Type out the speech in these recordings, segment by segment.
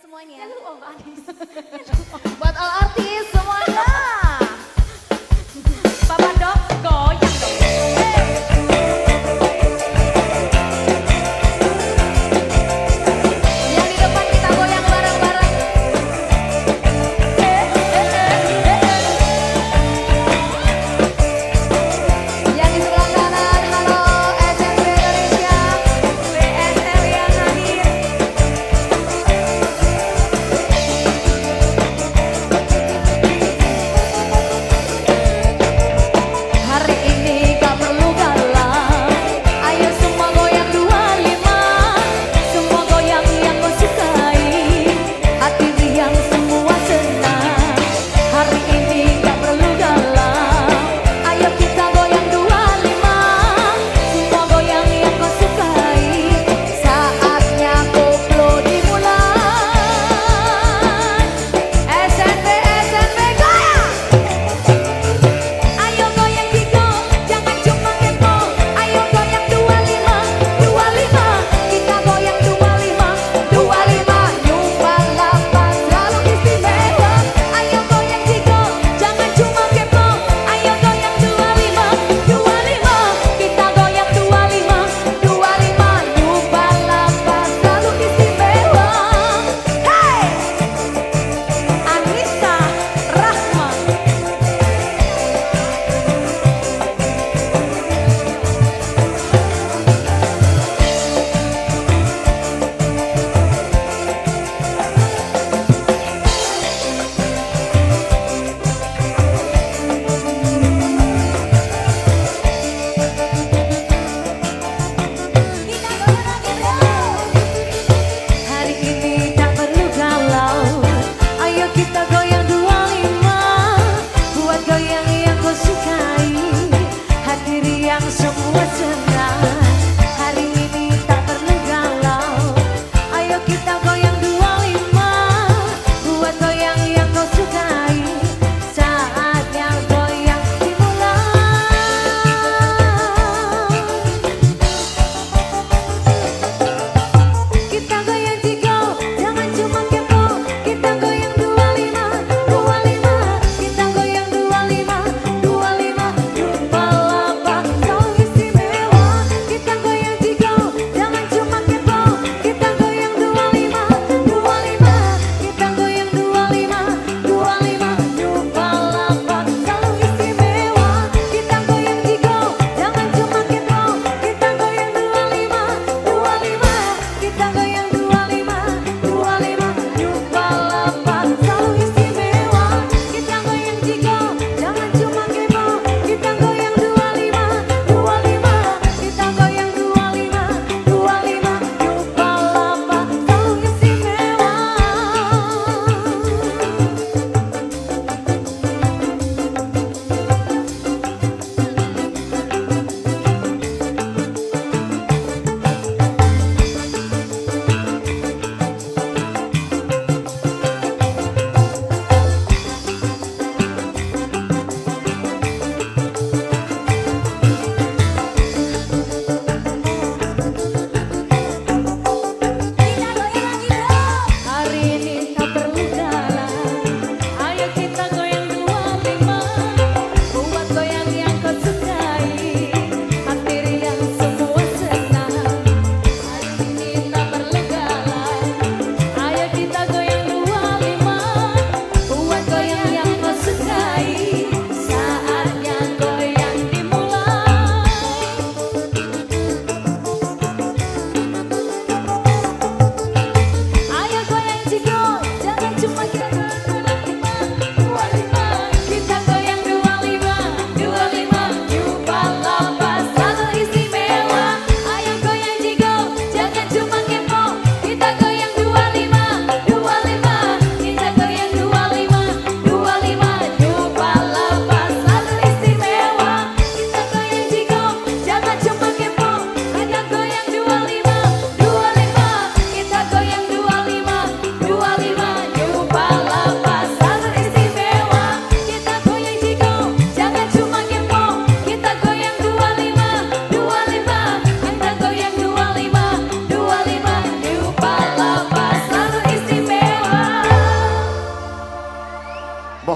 semuanya. Oh, Anis. Buat all artis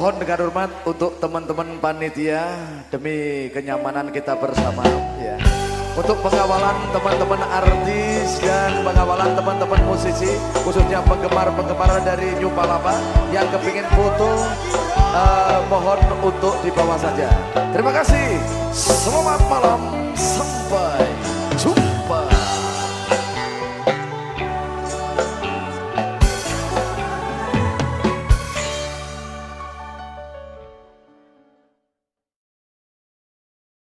mohon dengan hormat untuk teman-teman panitia demi kenyamanan kita bersama ya. Untuk pengawalan teman-teman artis dan pengawalan teman-teman musisi khususnya penggemar-penggemar dari New Palapa yang kepingin foto uh, mohon untuk dibawa saja. Terima kasih. Selamat malam. Sampai